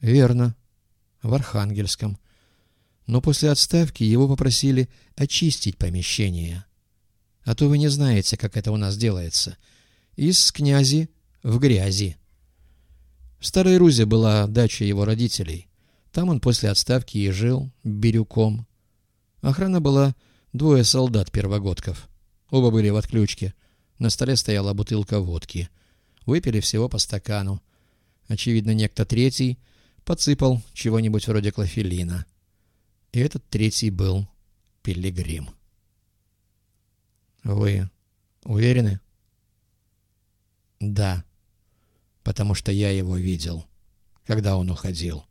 Верно, в Архангельском. Но после отставки его попросили очистить помещение. А то вы не знаете, как это у нас делается. Из князи в грязи. В Старой Рузе была дача его родителей. Там он после отставки и жил, бирюком. Охрана была двое солдат-первогодков. Оба были в отключке. На столе стояла бутылка водки. Выпили всего по стакану. Очевидно, некто третий подсыпал чего-нибудь вроде клофелина. И этот третий был пилигрим. «Вы уверены?» «Да, потому что я его видел, когда он уходил.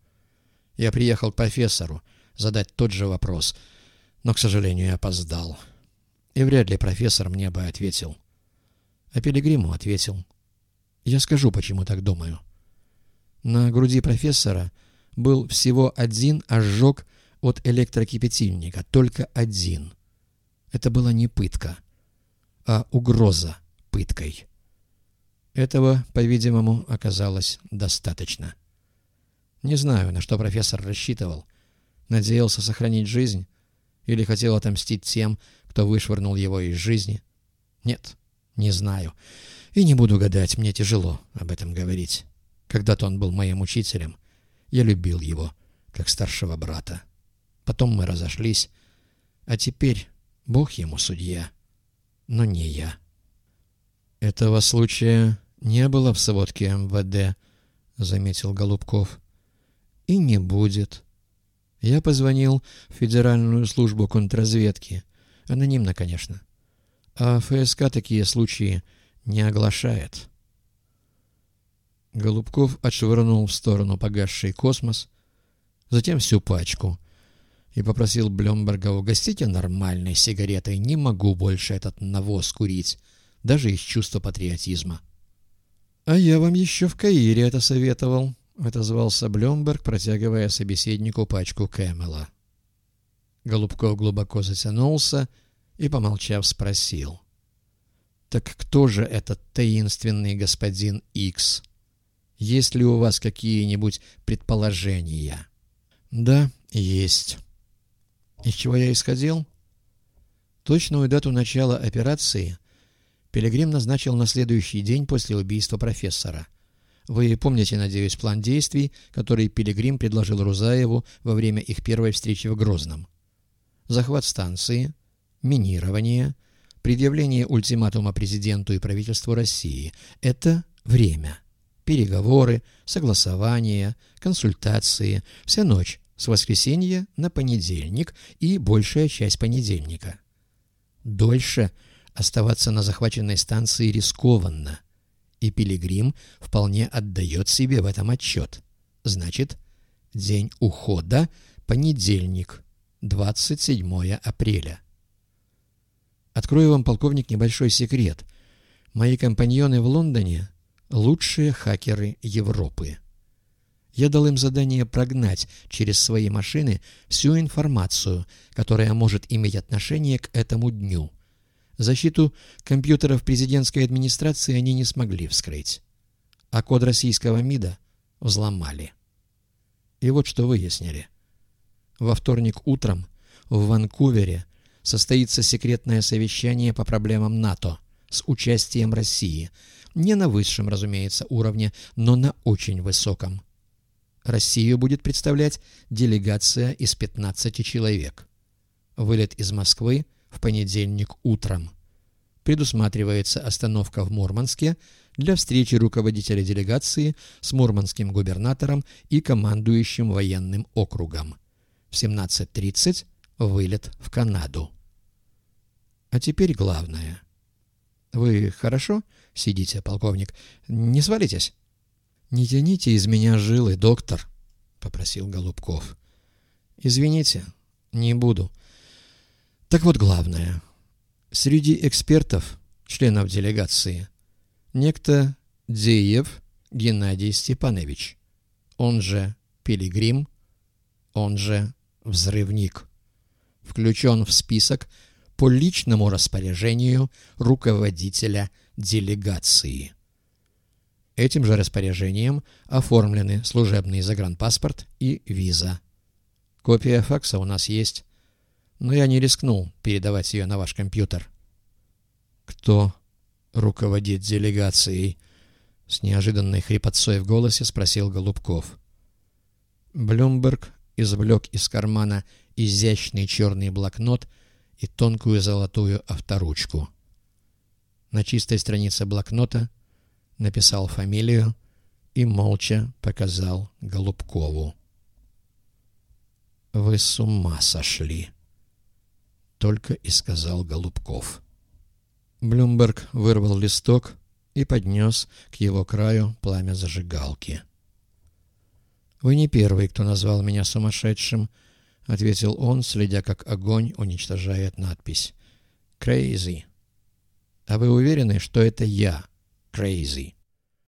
Я приехал к профессору задать тот же вопрос, но, к сожалению, я опоздал. И вряд ли профессор мне бы ответил. А Пилигриму ответил. Я скажу, почему так думаю. На груди профессора был всего один ожог от электрокипятильника, только один. Это была не пытка, а угроза пыткой. Этого, по-видимому, оказалось достаточно. Не знаю, на что профессор рассчитывал. Надеялся сохранить жизнь или хотел отомстить тем, кто вышвырнул его из жизни. Нет, не знаю. И не буду гадать, мне тяжело об этом говорить. Когда-то он был моим учителем. Я любил его, как старшего брата. Потом мы разошлись. А теперь Бог ему судья, но не я. Этого случая не было в сводке МВД, заметил Голубков. И не будет. Я позвонил в Федеральную службу контрразведки. Анонимно, конечно. А ФСК такие случаи не оглашает. Голубков отшвырнул в сторону погасший космос, затем всю пачку, и попросил Блемберга угостите нормальной сигаретой. Не могу больше этот навоз курить, даже из чувства патриотизма. — А я вам еще в Каире это советовал, — отозвался Блемберг, протягивая собеседнику пачку Кэмела. Голубков глубоко затянулся и, помолчав, спросил. — Так кто же этот таинственный господин Икс? Есть ли у вас какие-нибудь предположения? — Да, есть. Из чего я исходил? Точную дату начала операции Пилигрим назначил на следующий день после убийства профессора. Вы помните, надеюсь, план действий, который Пилигрим предложил Рузаеву во время их первой встречи в Грозном. Захват станции, минирование, предъявление ультиматума президенту и правительству России – это время. Переговоры, согласования, консультации, вся ночь с воскресенья на понедельник и большая часть понедельника. Дольше оставаться на захваченной станции рискованно, и Пилигрим вполне отдает себе в этом отчет. Значит, день ухода – понедельник, 27 апреля. Открою вам, полковник, небольшой секрет. Мои компаньоны в Лондоне – лучшие хакеры Европы. Я дал им задание прогнать через свои машины всю информацию, которая может иметь отношение к этому дню. Защиту компьютеров президентской администрации они не смогли вскрыть. А код российского МИДа взломали. И вот что выяснили. Во вторник утром в Ванкувере состоится секретное совещание по проблемам НАТО с участием России. Не на высшем, разумеется, уровне, но на очень высоком. Россию будет представлять делегация из 15 человек. Вылет из Москвы в понедельник утром. Предусматривается остановка в Мурманске для встречи руководителя делегации с мурманским губернатором и командующим военным округом. В 17.30 вылет в Канаду. А теперь главное. Вы хорошо сидите, полковник? Не свалитесь? «Не тяните из меня жилы, доктор», — попросил Голубков. «Извините, не буду. Так вот главное. Среди экспертов, членов делегации, некто Деев Геннадий Степанович, он же Пилигрим, он же Взрывник, включен в список по личному распоряжению руководителя делегации». Этим же распоряжением оформлены служебный загранпаспорт и виза. Копия факса у нас есть, но я не рискнул передавать ее на ваш компьютер. Кто руководит делегацией? С неожиданной хрипотцой в голосе спросил Голубков. Блюмберг извлек из кармана изящный черный блокнот и тонкую золотую авторучку. На чистой странице блокнота написал фамилию и молча показал Голубкову. «Вы с ума сошли!» — только и сказал Голубков. Блюмберг вырвал листок и поднес к его краю пламя зажигалки. «Вы не первый, кто назвал меня сумасшедшим», — ответил он, следя, как огонь уничтожает надпись. «Crazy». «А вы уверены, что это я, Crazy?»